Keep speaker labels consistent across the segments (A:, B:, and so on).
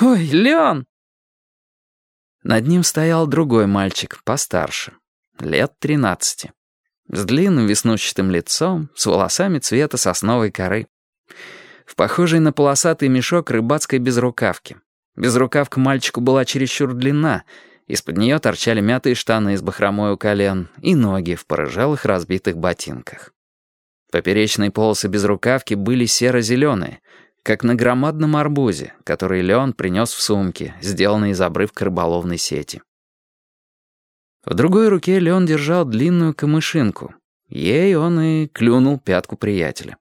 A: «Ой, Леон!» Над ним стоял другой мальчик, постарше, лет тринадцати, с длинным веснущатым лицом, с волосами цвета сосновой коры, в похожей на полосатый мешок рыбацкой безрукавки. Безрукавка мальчику была чересчур длинна, из-под нее торчали мятые штаны из бахромой у колен и ноги в порыжалых разбитых ботинках. Поперечные полосы безрукавки были серо-зеленые, как на громадном арбузе, который Леон принес в сумке, сделанной из обрывка рыболовной сети. В другой руке Леон держал длинную камышинку. Ей он и клюнул пятку приятеля.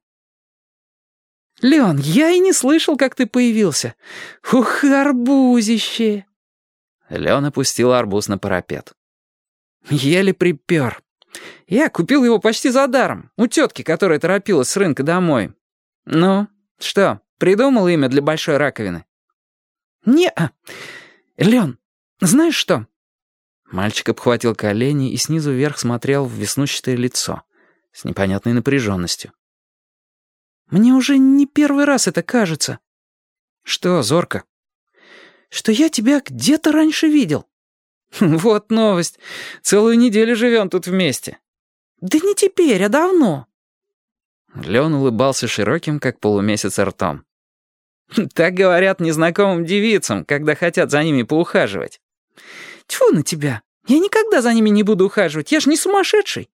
B: «Леон, я и не слышал, как ты появился. Ух, арбузище!»
A: Леон опустил арбуз на парапет.
B: «Еле припер. Я купил его почти за даром, у тетки, которая торопилась с рынка домой. Ну, что, Придумал имя для большой раковины?» «Не-а. Лен, знаешь что?»
A: Мальчик обхватил колени и снизу вверх смотрел в веснущатое лицо с непонятной напряженностью.
B: «Мне уже не первый раз это кажется».
A: «Что, Зорка?»
B: «Что я тебя где-то раньше видел».
A: «Вот новость. Целую неделю живем тут вместе».
B: «Да не теперь, а давно».
A: Леон улыбался широким, как полумесяц, ртом.
B: «Так говорят незнакомым девицам, когда хотят за ними поухаживать». «Тьфу на тебя! Я никогда за ними не буду ухаживать, я ж не сумасшедший!»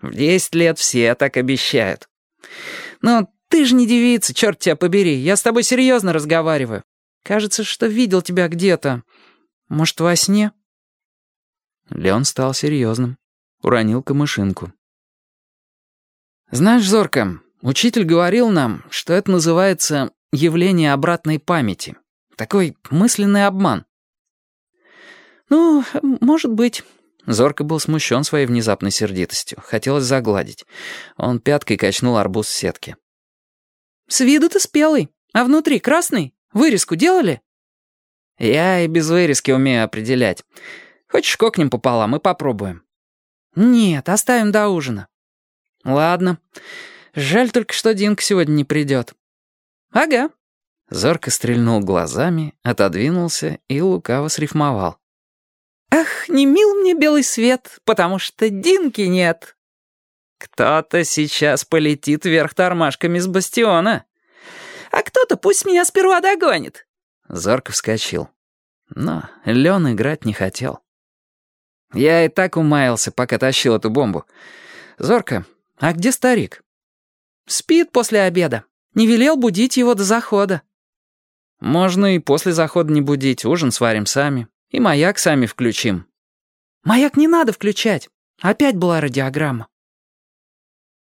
A: «В десять лет все так обещают».
B: «Но ты же не девица, черт тебя побери, я с тобой серьезно разговариваю. Кажется, что видел тебя где-то. Может, во сне?»
A: Леон стал серьезным, уронил камышинку.
B: «Знаешь, Зорка, учитель говорил нам, что это называется явление обратной памяти. Такой мысленный обман». «Ну, может быть».
A: Зорка был смущен своей внезапной сердитостью. Хотелось загладить. Он пяткой качнул арбуз в сетке.
B: «С виду ты спелый, а внутри красный? Вырезку делали?»
A: «Я и без вырезки умею определять. Хочешь, кокнем пополам и попробуем?»
B: «Нет, оставим до ужина.
A: «Ладно. Жаль только, что Динка сегодня не придет».
B: «Ага».
A: Зорко стрельнул глазами, отодвинулся и лукаво срифмовал.
B: «Ах, не мил мне белый свет, потому что Динки нет».
A: «Кто-то сейчас полетит вверх тормашками с бастиона».
B: «А кто-то пусть меня сперва догонит».
A: Зорко вскочил. Но Лен играть не хотел. Я и так умаялся, пока тащил эту бомбу. Зорко, «А где старик?»
B: «Спит после обеда. Не велел будить его до захода».
A: «Можно и после захода не будить, ужин сварим сами. И маяк сами включим».
B: «Маяк не надо включать. Опять была радиограмма».